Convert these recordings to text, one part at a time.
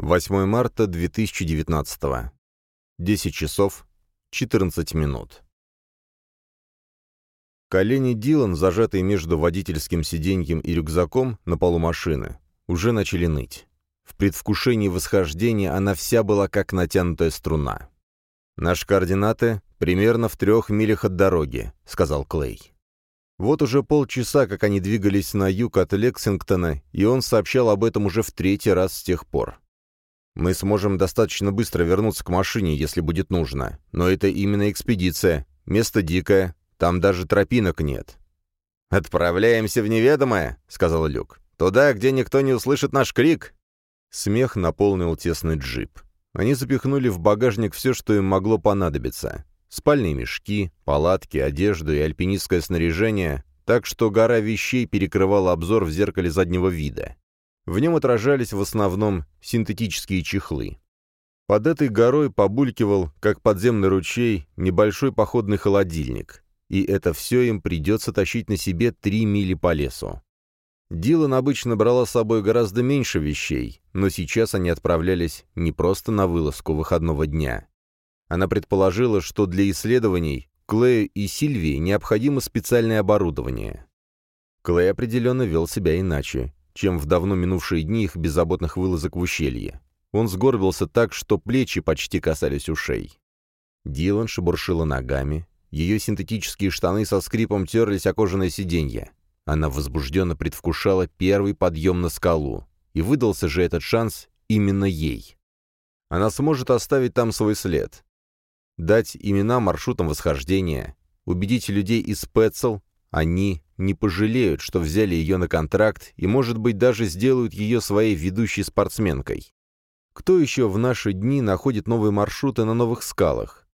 8 марта 2019. 10 часов 14 минут. Колени Дилан, зажатые между водительским сиденьем и рюкзаком на полу машины, уже начали ныть. В предвкушении восхождения она вся была как натянутая струна. «Наши координаты примерно в трех милях от дороги», — сказал Клей. Вот уже полчаса, как они двигались на юг от Лексингтона, и он сообщал об этом уже в третий раз с тех пор. Мы сможем достаточно быстро вернуться к машине, если будет нужно. Но это именно экспедиция. Место дикое. Там даже тропинок нет». «Отправляемся в неведомое», — сказал Люк. «Туда, где никто не услышит наш крик». Смех наполнил тесный джип. Они запихнули в багажник все, что им могло понадобиться. Спальные мешки, палатки, одежду и альпинистское снаряжение, так что гора вещей перекрывала обзор в зеркале заднего вида. В нем отражались в основном синтетические чехлы. Под этой горой побулькивал, как подземный ручей, небольшой походный холодильник. И это все им придется тащить на себе три мили по лесу. Дилан обычно брала с собой гораздо меньше вещей, но сейчас они отправлялись не просто на вылазку выходного дня. Она предположила, что для исследований Клею и Сильвии необходимо специальное оборудование. Клей определенно вел себя иначе чем в давно минувшие дни их беззаботных вылазок в ущелье. Он сгорбился так, что плечи почти касались ушей. Дилан шебуршила ногами, ее синтетические штаны со скрипом терлись о кожаное сиденье. Она возбужденно предвкушала первый подъем на скалу, и выдался же этот шанс именно ей. Она сможет оставить там свой след, дать имена маршрутам восхождения, убедить людей из Петцел, они не пожалеют, что взяли ее на контракт и, может быть, даже сделают ее своей ведущей спортсменкой. Кто еще в наши дни находит новые маршруты на новых скалах?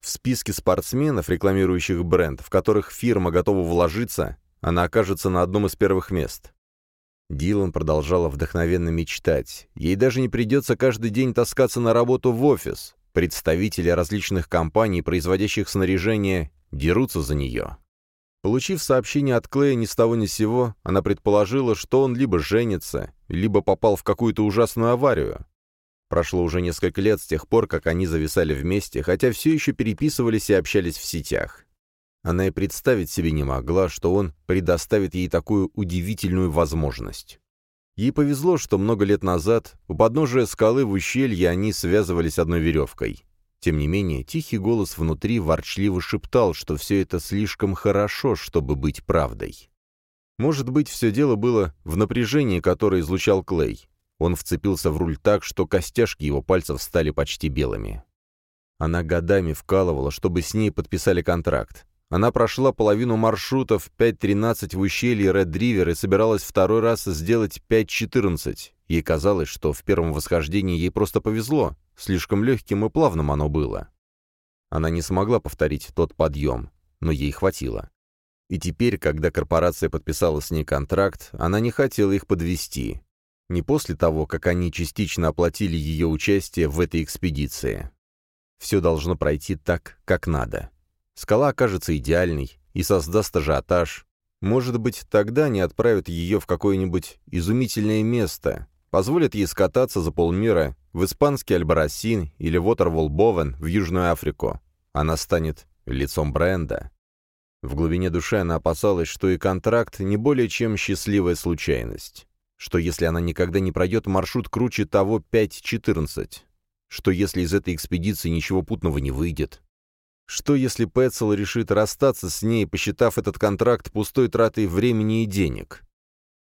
В списке спортсменов, рекламирующих бренд, в которых фирма готова вложиться, она окажется на одном из первых мест. Дилан продолжала вдохновенно мечтать. Ей даже не придется каждый день таскаться на работу в офис. Представители различных компаний, производящих снаряжение, дерутся за нее. Получив сообщение от Клея ни с того ни с сего, она предположила, что он либо женится, либо попал в какую-то ужасную аварию. Прошло уже несколько лет с тех пор, как они зависали вместе, хотя все еще переписывались и общались в сетях. Она и представить себе не могла, что он предоставит ей такую удивительную возможность. Ей повезло, что много лет назад у подножия скалы в ущелье они связывались одной веревкой. Тем не менее, тихий голос внутри ворчливо шептал, что все это слишком хорошо, чтобы быть правдой. Может быть, все дело было в напряжении, которое излучал Клей. Он вцепился в руль так, что костяшки его пальцев стали почти белыми. Она годами вкалывала, чтобы с ней подписали контракт. Она прошла половину маршрутов 5.13 в ущелье Ред-Ривер и собиралась второй раз сделать 5.14. Ей казалось, что в первом восхождении ей просто повезло, Слишком легким и плавным оно было. Она не смогла повторить тот подъем, но ей хватило. И теперь, когда корпорация подписала с ней контракт, она не хотела их подвести. Не после того, как они частично оплатили ее участие в этой экспедиции. Все должно пройти так, как надо. Скала окажется идеальной и создаст ажиотаж. Может быть, тогда они отправят ее в какое-нибудь изумительное место, позволят ей скататься за полмира в испанский Альбарасин или Вотервол Бовен в Южную Африку. Она станет лицом бренда. В глубине души она опасалась, что и контракт не более чем счастливая случайность. Что если она никогда не пройдет маршрут круче того 5-14? Что если из этой экспедиции ничего путного не выйдет? Что если Пэтсел решит расстаться с ней, посчитав этот контракт пустой тратой времени и денег?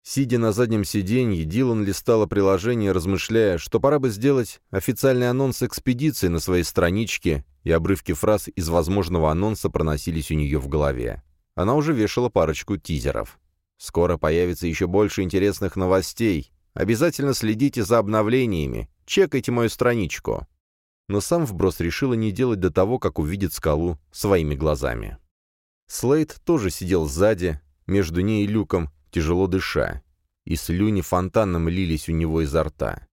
Сидя на заднем сиденье, Дилан листала приложение, размышляя, что пора бы сделать официальный анонс экспедиции на своей страничке, и обрывки фраз из возможного анонса проносились у нее в голове. Она уже вешала парочку тизеров. Скоро появится еще больше интересных новостей. Обязательно следите за обновлениями. Чекайте мою страничку. Но сам вброс решила не делать до того, как увидит скалу своими глазами. Слейд тоже сидел сзади, между ней и люком, тяжело дыша, и слюни фонтаном лились у него изо рта.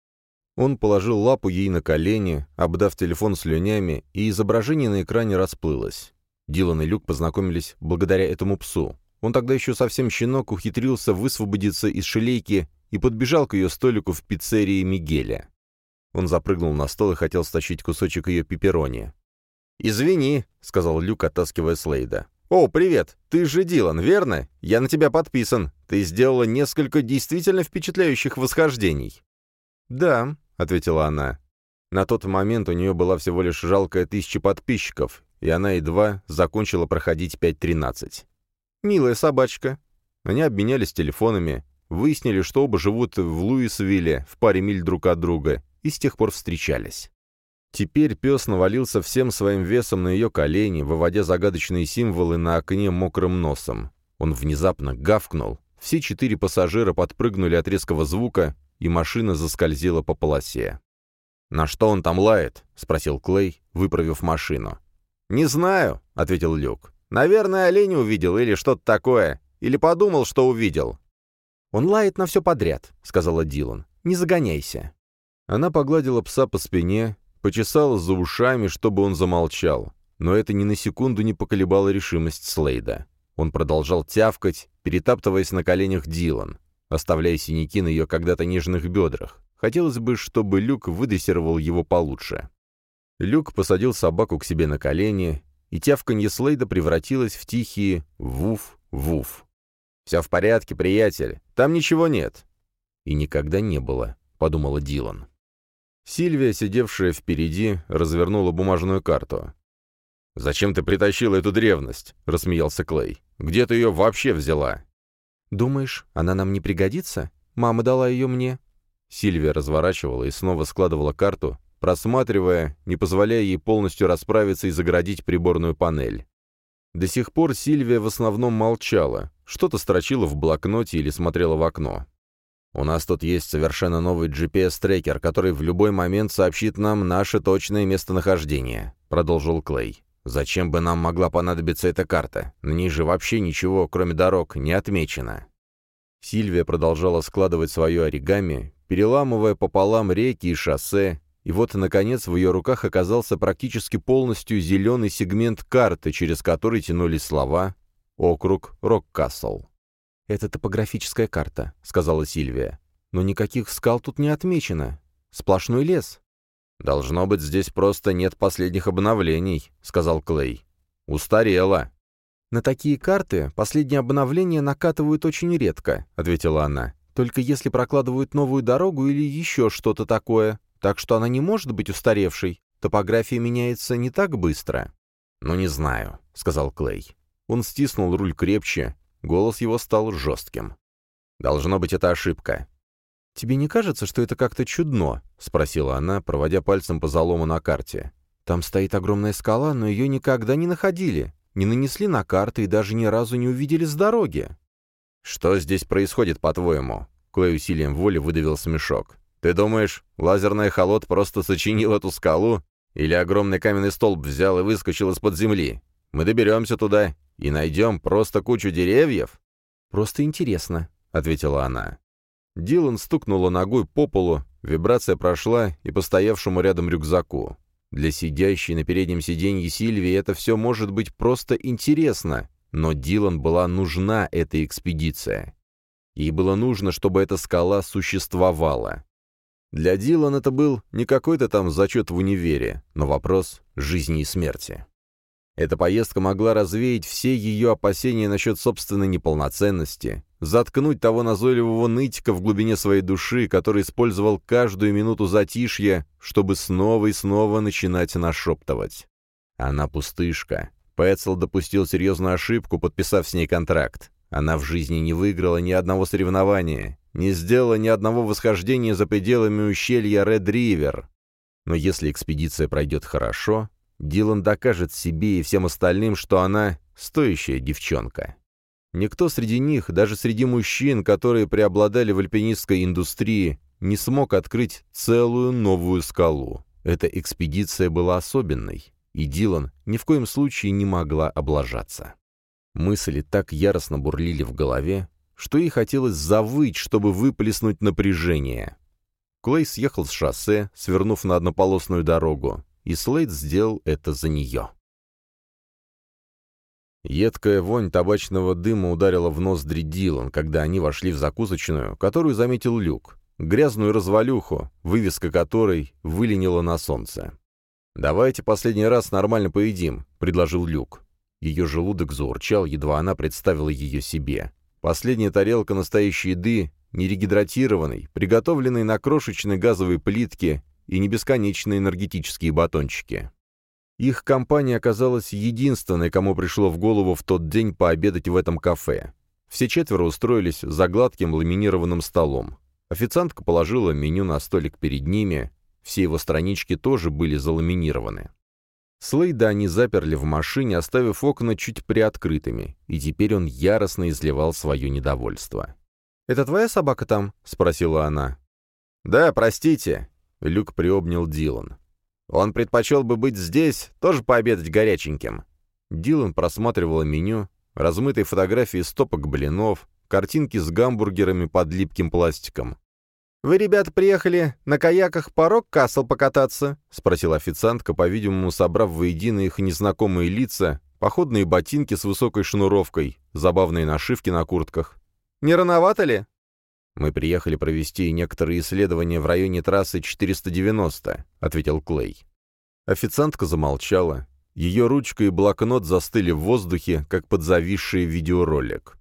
Он положил лапу ей на колени, обдав телефон слюнями, и изображение на экране расплылось. Дилан и Люк познакомились благодаря этому псу. Он тогда еще совсем щенок ухитрился высвободиться из шелейки и подбежал к ее столику в пиццерии Мигеля. Он запрыгнул на стол и хотел стащить кусочек ее пепперони. «Извини», — сказал Люк, оттаскивая Слейда. «О, привет! Ты же Дилан, верно? Я на тебя подписан. Ты сделала несколько действительно впечатляющих восхождений». «Да», — ответила она. На тот момент у нее была всего лишь жалкая тысяча подписчиков, и она едва закончила проходить 5.13. «Милая собачка». Они обменялись телефонами, выяснили, что оба живут в Луисвилле, в паре миль друг от друга, и с тех пор встречались. Теперь пес навалился всем своим весом на ее колени, выводя загадочные символы на окне мокрым носом. Он внезапно гавкнул, все четыре пассажира подпрыгнули от резкого звука, и машина заскользила по полосе. «На что он там лает?» — спросил Клей, выправив машину. «Не знаю», — ответил Люк. «Наверное, оленя увидел или что-то такое. Или подумал, что увидел». «Он лает на все подряд», — сказала Дилан. «Не загоняйся». Она погладила пса по спине, почесала за ушами, чтобы он замолчал. Но это ни на секунду не поколебало решимость Слейда. Он продолжал тявкать, перетаптываясь на коленях Дилан, оставляя синяки на ее когда-то нежных бедрах. Хотелось бы, чтобы Люк выдрессировал его получше. Люк посадил собаку к себе на колени, и тявканье Слейда превратилось в тихие «вуф-вуф». «Все в порядке, приятель, там ничего нет». «И никогда не было», — подумала Дилан. Сильвия, сидевшая впереди, развернула бумажную карту. «Зачем ты притащила эту древность?» — рассмеялся Клей. «Где ты ее вообще взяла?» «Думаешь, она нам не пригодится? Мама дала ее мне. Сильвия разворачивала и снова складывала карту, просматривая, не позволяя ей полностью расправиться и заградить приборную панель. До сих пор Сильвия в основном молчала, что-то строчила в блокноте или смотрела в окно. «У нас тут есть совершенно новый GPS-трекер, который в любой момент сообщит нам наше точное местонахождение», — продолжил Клей. «Зачем бы нам могла понадобиться эта карта? На ней же вообще ничего, кроме дорог, не отмечено». Сильвия продолжала складывать свое оригами, переламывая пополам реки и шоссе, и вот, наконец, в ее руках оказался практически полностью зеленый сегмент карты, через который тянулись слова «Округ Роккасл». «Это топографическая карта», — сказала Сильвия. «Но никаких скал тут не отмечено. Сплошной лес». «Должно быть, здесь просто нет последних обновлений», — сказал Клей. «Устарело». «На такие карты последние обновления накатывают очень редко», — ответила она только если прокладывают новую дорогу или еще что-то такое, так что она не может быть устаревшей. Топография меняется не так быстро». «Ну, не знаю», — сказал Клей. Он стиснул руль крепче, голос его стал жестким. «Должно быть, это ошибка». «Тебе не кажется, что это как-то чудно?» — спросила она, проводя пальцем по залому на карте. «Там стоит огромная скала, но ее никогда не находили, не нанесли на карты и даже ни разу не увидели с дороги». «Что здесь происходит, по-твоему?» Клей усилием воли выдавил смешок. «Ты думаешь, лазерный холод просто сочинил эту скалу? Или огромный каменный столб взял и выскочил из-под земли? Мы доберемся туда и найдем просто кучу деревьев?» «Просто интересно», — ответила она. Дилан стукнула ногой по полу, вибрация прошла и по стоявшему рядом рюкзаку. Для сидящей на переднем сиденье Сильвии это все может быть просто интересно, но Дилан была нужна эта экспедиция. Ей было нужно, чтобы эта скала существовала. Для Дилан это был не какой-то там зачет в универе, но вопрос жизни и смерти. Эта поездка могла развеять все ее опасения насчет собственной неполноценности, заткнуть того назойливого нытика в глубине своей души, который использовал каждую минуту затишья, чтобы снова и снова начинать нашептывать. Она пустышка, Пэтсел допустил серьезную ошибку, подписав с ней контракт. Она в жизни не выиграла ни одного соревнования, не сделала ни одного восхождения за пределами ущелья Ред-Ривер. Но если экспедиция пройдет хорошо, Дилан докажет себе и всем остальным, что она стоящая девчонка. Никто среди них, даже среди мужчин, которые преобладали в альпинистской индустрии, не смог открыть целую новую скалу. Эта экспедиция была особенной и Дилан ни в коем случае не могла облажаться. Мысли так яростно бурлили в голове, что ей хотелось завыть, чтобы выплеснуть напряжение. Клей съехал с шоссе, свернув на однополосную дорогу, и Слейд сделал это за нее. Едкая вонь табачного дыма ударила в ноздри Дилан, когда они вошли в закусочную, которую заметил Люк. грязную развалюху, вывеска которой выленила на солнце. «Давайте последний раз нормально поедим», — предложил Люк. Ее желудок заурчал, едва она представила ее себе. Последняя тарелка настоящей еды, нерегидратированной, приготовленной на крошечной газовой плитке и не бесконечные энергетические батончики. Их компания оказалась единственной, кому пришло в голову в тот день пообедать в этом кафе. Все четверо устроились за гладким ламинированным столом. Официантка положила меню на столик перед ними, все его странички тоже были заламинированы. Слейда они заперли в машине, оставив окна чуть приоткрытыми, и теперь он яростно изливал свое недовольство. «Это твоя собака там?» — спросила она. «Да, простите», — Люк приобнял Дилан. «Он предпочел бы быть здесь, тоже пообедать горяченьким». Дилан просматривала меню, размытые фотографии стопок блинов, картинки с гамбургерами под липким пластиком. «Вы, ребята, приехали на каяках по Рок-Касл покататься?» — спросила официантка, по-видимому, собрав воедино их незнакомые лица, походные ботинки с высокой шнуровкой, забавные нашивки на куртках. «Не рановато ли?» «Мы приехали провести некоторые исследования в районе трассы 490», — ответил Клей. Официантка замолчала. Ее ручка и блокнот застыли в воздухе, как подзависший видеоролик.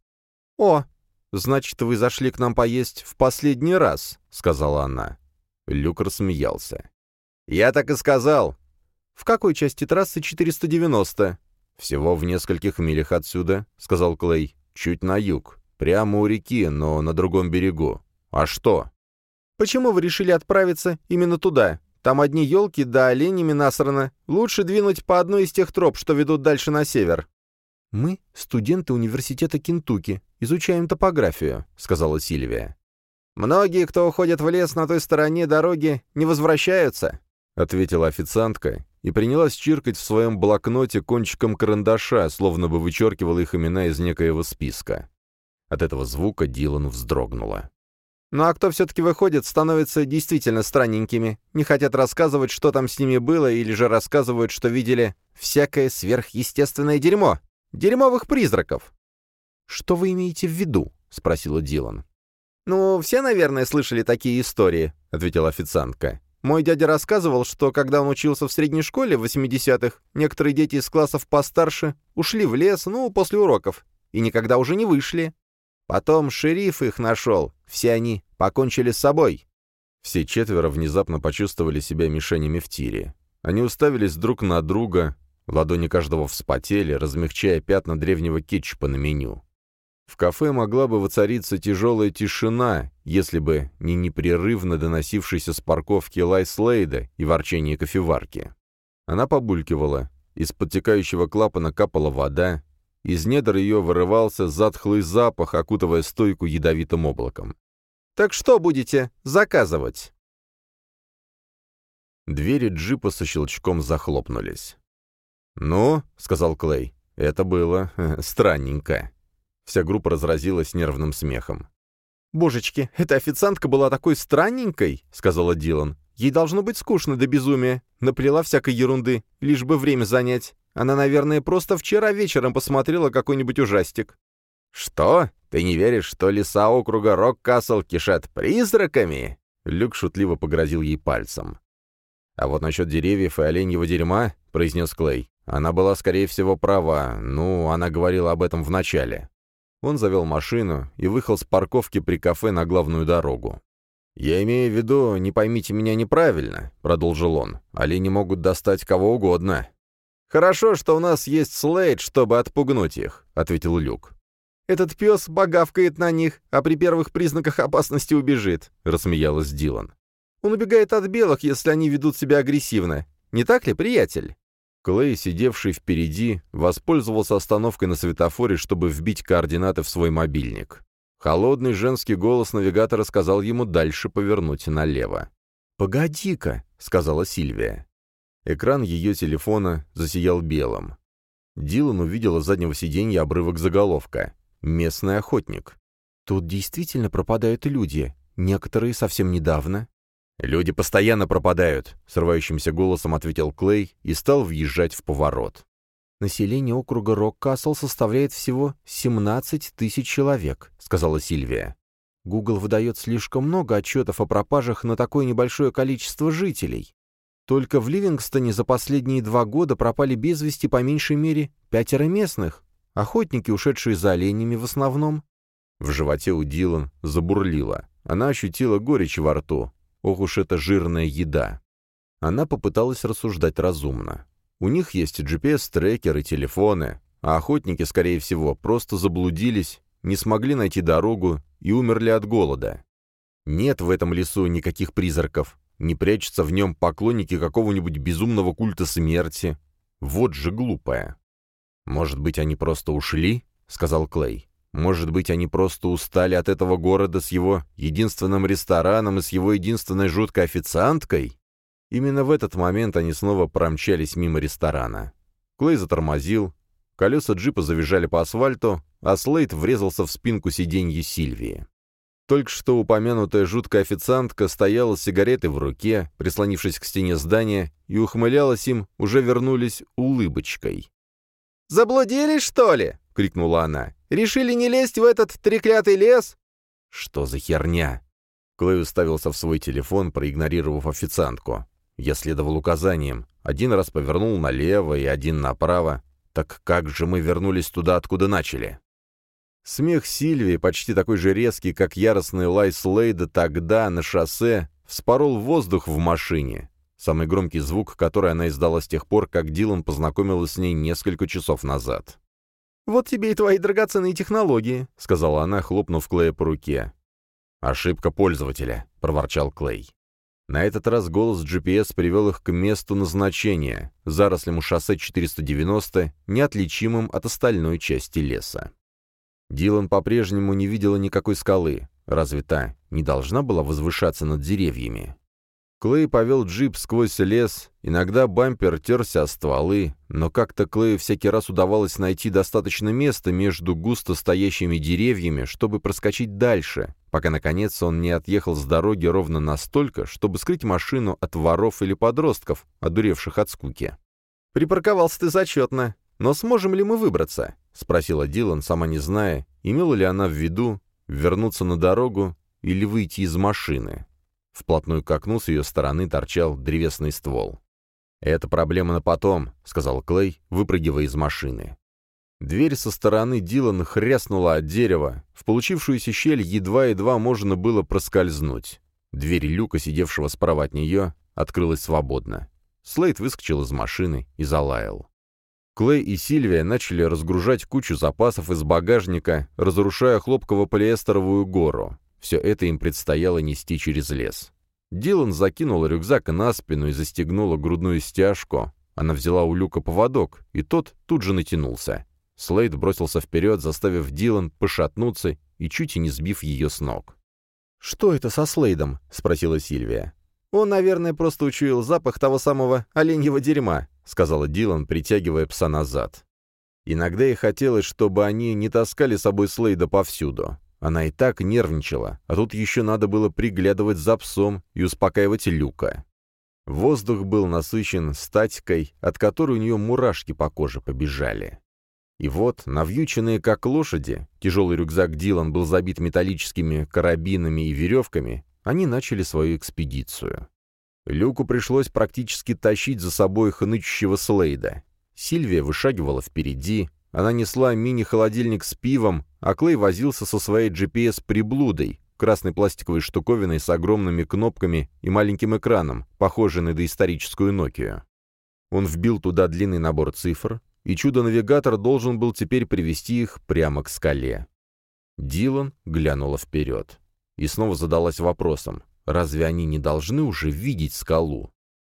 «О, значит, вы зашли к нам поесть в последний раз», — сказала она. Люк рассмеялся. «Я так и сказал». «В какой части трассы 490?» «Всего в нескольких милях отсюда», — сказал Клей. «Чуть на юг. Прямо у реки, но на другом берегу. А что?» «Почему вы решили отправиться именно туда? Там одни елки да оленями насрано. Лучше двинуть по одной из тех троп, что ведут дальше на север». «Мы — студенты университета Кентукки, изучаем топографию», — сказала Сильвия. «Многие, кто уходит в лес на той стороне дороги, не возвращаются», — ответила официантка и принялась чиркать в своем блокноте кончиком карандаша, словно бы вычеркивала их имена из некоего списка. От этого звука Дилан вздрогнула. «Ну а кто все-таки выходит, становятся действительно странненькими, не хотят рассказывать, что там с ними было, или же рассказывают, что видели всякое сверхъестественное дерьмо. Дерьмовых призраков». «Что вы имеете в виду?» — спросила Дилан. «Ну, все, наверное, слышали такие истории», — ответила официантка. «Мой дядя рассказывал, что когда он учился в средней школе в 80-х, некоторые дети из классов постарше ушли в лес, ну, после уроков, и никогда уже не вышли. Потом шериф их нашел, все они покончили с собой». Все четверо внезапно почувствовали себя мишенями в тире. Они уставились друг на друга, Ладони каждого вспотели, размягчая пятна древнего кетчупа на меню. В кафе могла бы воцариться тяжелая тишина, если бы не непрерывно доносившийся с парковки лай Слейда и ворчание кофеварки. Она побулькивала, из подтекающего клапана капала вода, из недр ее вырывался затхлый запах, окутывая стойку ядовитым облаком. «Так что будете заказывать?» Двери джипа со щелчком захлопнулись. «Ну», — сказал Клей, — «это было э, странненько». Вся группа разразилась нервным смехом. «Божечки, эта официантка была такой странненькой», — сказала Дилан. «Ей должно быть скучно до безумия. Наплела всякой ерунды, лишь бы время занять. Она, наверное, просто вчера вечером посмотрела какой-нибудь ужастик». «Что? Ты не веришь, что леса округа Рок-Касл кишат призраками?» Люк шутливо погрозил ей пальцем. «А вот насчет деревьев и оленьего дерьма», — произнес Клей, она была, скорее всего, права. Ну, она говорила об этом в начале. Он завел машину и выехал с парковки при кафе на главную дорогу. «Я имею в виду, не поймите меня неправильно», — продолжил он. «Олени могут достать кого угодно». «Хорошо, что у нас есть Слейд, чтобы отпугнуть их», — ответил Люк. «Этот пес богавкает на них, а при первых признаках опасности убежит», — рассмеялась Дилан. «Он убегает от белых, если они ведут себя агрессивно. Не так ли, приятель?» Клей, сидевший впереди, воспользовался остановкой на светофоре, чтобы вбить координаты в свой мобильник. Холодный женский голос навигатора сказал ему дальше повернуть налево. «Погоди-ка», — сказала Сильвия. Экран ее телефона засиял белым. Дилан увидела с заднего сиденья обрывок заголовка. «Местный охотник». «Тут действительно пропадают люди. Некоторые совсем недавно». «Люди постоянно пропадают», — срывающимся голосом ответил Клей и стал въезжать в поворот. «Население округа Рок-Касл составляет всего 17 тысяч человек», — сказала Сильвия. Google выдает слишком много отчетов о пропажах на такое небольшое количество жителей. Только в Ливингстоне за последние два года пропали без вести по меньшей мере пятеро местных, охотники, ушедшие за оленями в основном. В животе у Дилан забурлило. Она ощутила горечь во рту. Ох уж эта жирная еда. Она попыталась рассуждать разумно. У них есть GPS-трекеры, телефоны, а охотники, скорее всего, просто заблудились, не смогли найти дорогу и умерли от голода. Нет в этом лесу никаких призраков, не прячутся в нем поклонники какого-нибудь безумного культа смерти. Вот же глупая. «Может быть, они просто ушли?» — сказал Клей. «Может быть, они просто устали от этого города с его единственным рестораном и с его единственной жуткой официанткой?» Именно в этот момент они снова промчались мимо ресторана. Клей затормозил, колеса джипа завизжали по асфальту, а Слейд врезался в спинку сиденья Сильвии. Только что упомянутая жуткая официантка стояла с сигаретой в руке, прислонившись к стене здания, и ухмылялась им, уже вернулись улыбочкой. «Заблудились, что ли?» — крикнула она. «Решили не лезть в этот треклятый лес?» «Что за херня?» Клей уставился в свой телефон, проигнорировав официантку. Я следовал указаниям. Один раз повернул налево и один направо. Так как же мы вернулись туда, откуда начали? Смех Сильвии, почти такой же резкий, как яростный лай Слейда тогда, на шоссе, вспорол воздух в машине. Самый громкий звук, который она издала с тех пор, как Дилан познакомилась с ней несколько часов назад. «Вот тебе и твои драгоценные технологии», — сказала она, хлопнув Клея по руке. «Ошибка пользователя», — проворчал Клей. На этот раз голос GPS привел их к месту назначения, зарослям у шоссе 490, неотличимым от остальной части леса. Дилан по-прежнему не видела никакой скалы. Разве та не должна была возвышаться над деревьями? Клей повел джип сквозь лес, иногда бампер терся о стволы, но как-то Клею всякий раз удавалось найти достаточно места между густо стоящими деревьями, чтобы проскочить дальше, пока, наконец, он не отъехал с дороги ровно настолько, чтобы скрыть машину от воров или подростков, одуревших от скуки. «Припарковался ты зачетно. Но сможем ли мы выбраться?» — спросила Дилан, сама не зная, имела ли она в виду вернуться на дорогу или выйти из машины. Вплотную к окну с ее стороны торчал древесный ствол. «Это проблема на потом», — сказал Клей, выпрыгивая из машины. Дверь со стороны Дилан хряснула от дерева. В получившуюся щель едва-едва можно было проскользнуть. Дверь люка, сидевшего справа от нее, открылась свободно. Слейд выскочил из машины и залаял. Клей и Сильвия начали разгружать кучу запасов из багажника, разрушая хлопково-полиэстеровую гору. Все это им предстояло нести через лес. Дилан закинула рюкзак на спину и застегнула грудную стяжку. Она взяла у люка поводок, и тот тут же натянулся. Слейд бросился вперед, заставив Дилан пошатнуться и чуть и не сбив ее с ног. «Что это со Слейдом?» — спросила Сильвия. «Он, наверное, просто учуял запах того самого оленьего дерьма. — сказала Дилан, притягивая пса назад. Иногда ей хотелось, чтобы они не таскали с собой Слейда повсюду. Она и так нервничала, а тут еще надо было приглядывать за псом и успокаивать Люка. Воздух был насыщен статикой, от которой у нее мурашки по коже побежали. И вот, навьюченные как лошади, тяжелый рюкзак Дилан был забит металлическими карабинами и веревками, они начали свою экспедицию. Люку пришлось практически тащить за собой хнычущего Слейда. Сильвия вышагивала впереди, она несла мини-холодильник с пивом, а Клей возился со своей GPS-приблудой, красной пластиковой штуковиной с огромными кнопками и маленьким экраном, похожей на доисторическую Nokia. Он вбил туда длинный набор цифр, и чудо-навигатор должен был теперь привести их прямо к скале. Дилан глянула вперед и снова задалась вопросом, Разве они не должны уже видеть скалу?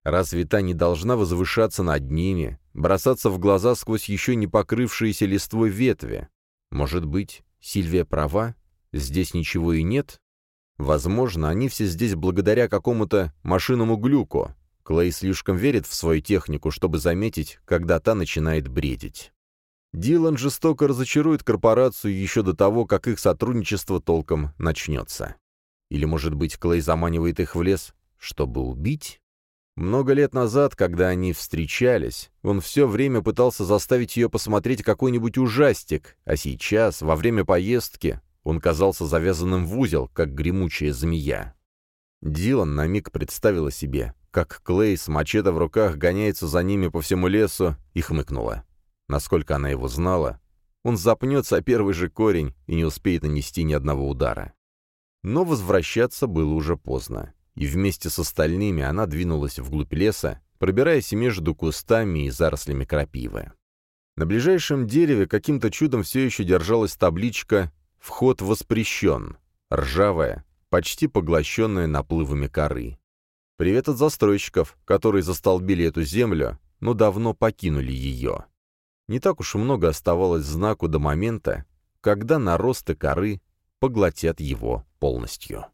Разве та не должна возвышаться над ними, бросаться в глаза сквозь еще не покрывшиеся листвой ветви? Может быть, Сильвия права? Здесь ничего и нет? Возможно, они все здесь благодаря какому-то машинному глюку. Клей слишком верит в свою технику, чтобы заметить, когда та начинает бредить. Дилан жестоко разочарует корпорацию еще до того, как их сотрудничество толком начнется. Или, может быть, Клей заманивает их в лес, чтобы убить? Много лет назад, когда они встречались, он все время пытался заставить ее посмотреть какой-нибудь ужастик, а сейчас, во время поездки, Он казался завязанным в узел, как гремучая змея. Дилан на миг представила себе, как Клей с мачете в руках гоняется за ними по всему лесу, и хмыкнула. Насколько она его знала, он запнется о первый же корень и не успеет нанести ни одного удара. Но возвращаться было уже поздно, и вместе с остальными она двинулась вглубь леса, пробираясь между кустами и зарослями крапивы. На ближайшем дереве каким-то чудом все еще держалась табличка «Вход воспрещен», ржавая, почти поглощенная наплывами коры. Привет от застройщиков, которые застолбили эту землю, но давно покинули ее. Не так уж много оставалось знаку до момента, когда наросты коры поглотят его полностью.